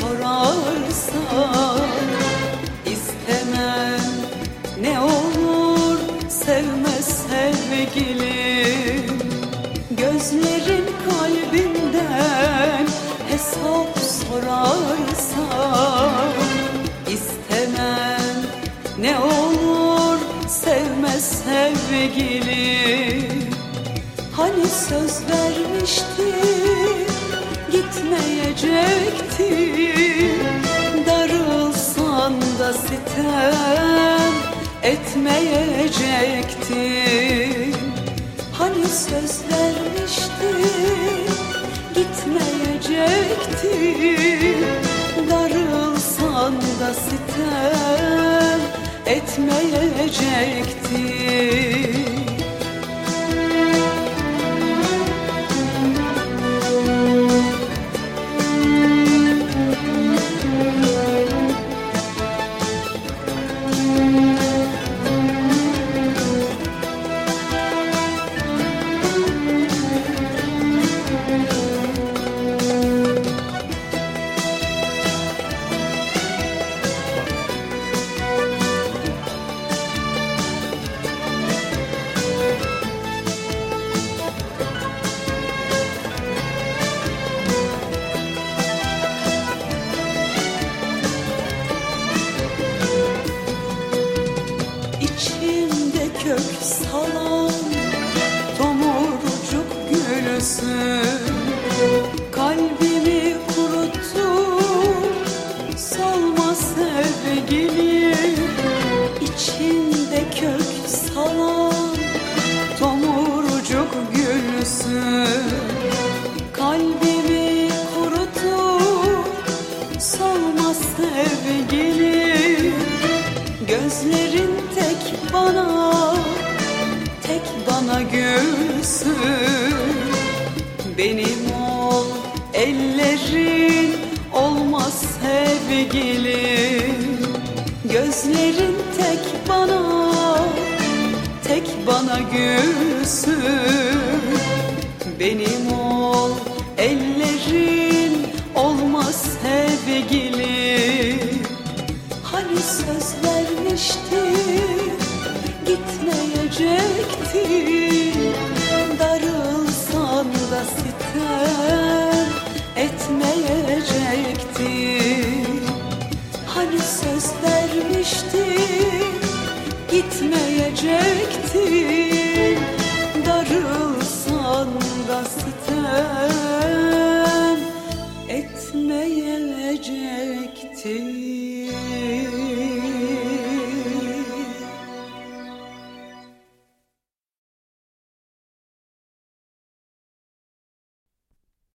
sorarsa istemem ne olur sevme sevgilim. Gözlerin kalbimden hesap sorarsa istemem ne olur sevme sevgilim. Hani söz vermiştin gitmeyecektin Darılsan da sitem etmeyecektin Hani söz vermiştin gitmeyecektin Darılsan da sitem etmeyecektin gülsün Kalbimi kuruttu solma sevgilim İçimde kök salan tomurcuk gülsün Kalbimi kuruttu solma sevgilim Gözlerin tek bana, tek bana gülsün sevgilim Gözlerin tek bana, tek bana gülsün. Benim ol, ellerin olmaz sevgilim Hani söz vermiştin gitmeyecektin göstermiştin Gitmeyecektin Darılsan da sitem Etmeyecektin